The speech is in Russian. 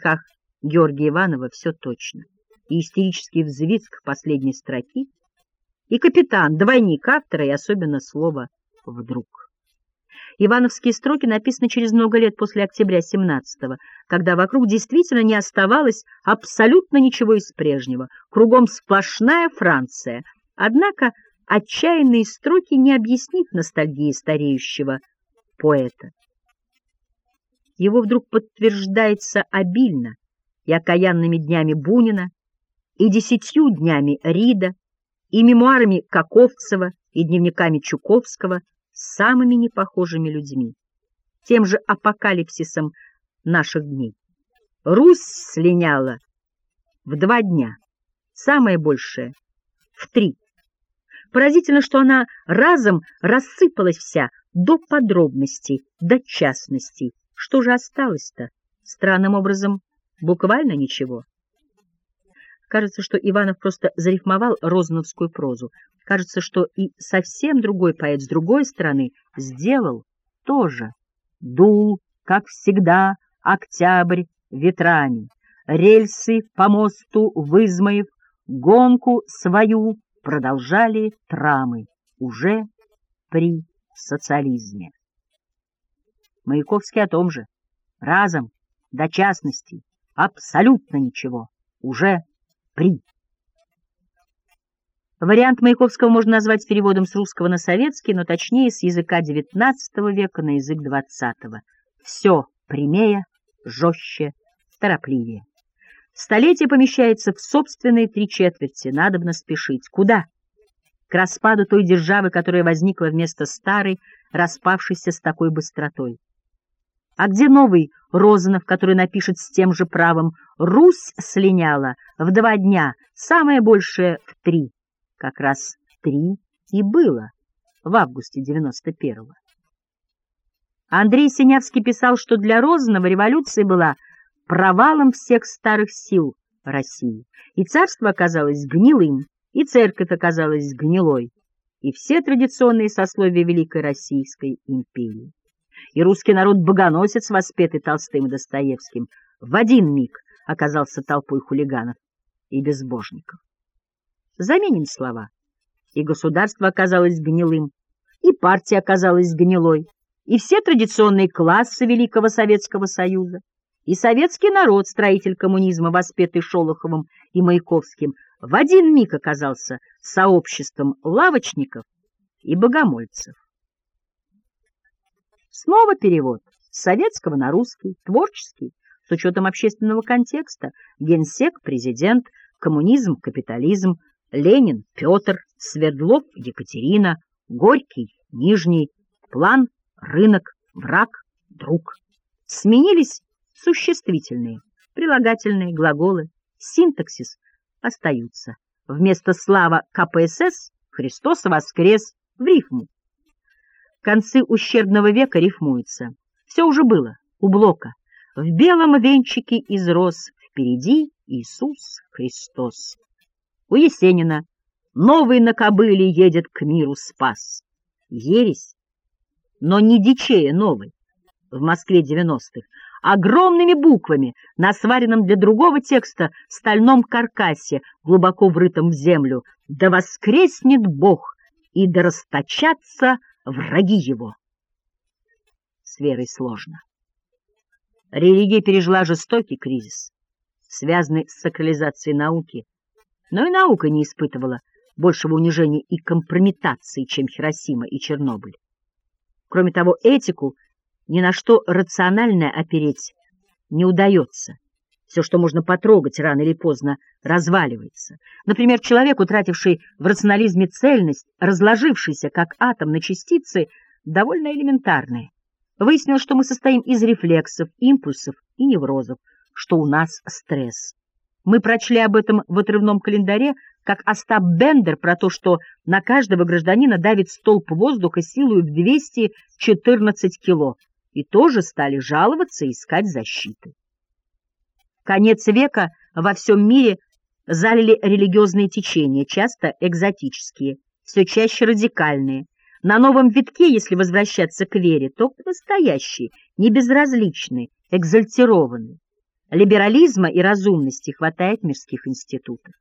стихах Георгия Иванова все точно. И истерический взвизг последней строки, и капитан, двойник автора, и особенно слово «вдруг». Ивановские строки написаны через много лет после октября 17-го, когда вокруг действительно не оставалось абсолютно ничего из прежнего, кругом сплошная Франция. Однако отчаянные строки не объяснит ностальгии стареющего поэта. Его вдруг подтверждается обильно и окаянными днями Бунина, и десятью днями Рида, и мемуарами Каковцева, и дневниками Чуковского, с самыми непохожими людьми, тем же апокалипсисом наших дней. Русь слиняла в два дня, самое большее — в три. Поразительно, что она разом рассыпалась вся до подробностей, до частностей. Что же осталось-то? Странным образом, буквально ничего. Кажется, что Иванов просто зарифмовал розановскую прозу. Кажется, что и совсем другой поэт с другой стороны сделал тоже. Дул, как всегда, октябрь ветрами, рельсы по мосту вызмоев, гонку свою продолжали трамы уже при социализме. Маяковский о том же. Разом, до частности, абсолютно ничего. Уже при. Вариант Маяковского можно назвать переводом с русского на советский, но точнее с языка XIX века на язык XX. Все прямее, жестче, торопливее. Столетие помещается в собственные три четверти, надобно спешить. Куда? К распаду той державы, которая возникла вместо старой, распавшейся с такой быстротой. А где новый Розанов, который напишет с тем же правом «Русь слиняла в два дня, самое большее в три». Как раз три и было в августе 91-го. Андрей Синявский писал, что для Розанова революция была провалом всех старых сил России, и царство оказалось гнилым, и церковь оказалась гнилой, и все традиционные сословия Великой Российской империи и русский народ-богоносец, воспетый Толстым и Достоевским, в один миг оказался толпой хулиганов и безбожников. Заменим слова. И государство оказалось гнилым, и партия оказалась гнилой, и все традиционные классы Великого Советского Союза, и советский народ, строитель коммунизма, воспетый Шолоховым и Маяковским, в один миг оказался сообществом лавочников и богомольцев. Снова перевод. С советского на русский, творческий, с учетом общественного контекста, генсек, президент, коммунизм, капитализм, Ленин, Петр, Свердлов, Екатерина, Горький, Нижний, план, рынок, враг, друг. Сменились существительные, прилагательные, глаголы, синтаксис остаются. Вместо слава КПСС Христос воскрес в рифму. Концы ущербного века рифмуются. Все уже было у Блока. В белом венчике из роз впереди Иисус Христос. У Есенина новый на кобыле едет к миру спас. Ересь, но не дичее новый. В Москве 90-х огромными буквами на сваренном для другого текста стальном каркасе, глубоко врытом в землю, «Да воскреснет Бог и да расточатся враги его. С верой сложно. Религия пережила жестокий кризис, связанный с сакрализацией науки, но и наука не испытывала большего унижения и компрометации, чем Хиросима и Чернобыль. Кроме того, этику ни на что рациональное опереть не удается. Все, что можно потрогать, рано или поздно разваливается. Например, человек, утративший в рационализме цельность, разложившийся как атом на частицы, довольно элементарные. Выяснилось, что мы состоим из рефлексов, импульсов и неврозов, что у нас стресс. Мы прочли об этом в отрывном календаре, как Остап Бендер про то, что на каждого гражданина давит столб воздуха силой в 214 кило, и тоже стали жаловаться и искать защиты. Конец века во всем мире залили религиозные течения, часто экзотические, все чаще радикальные. На новом витке, если возвращаться к вере, то настоящий, не безразличный, экзальтированный. либерализма и разумности хватает мирских институтов.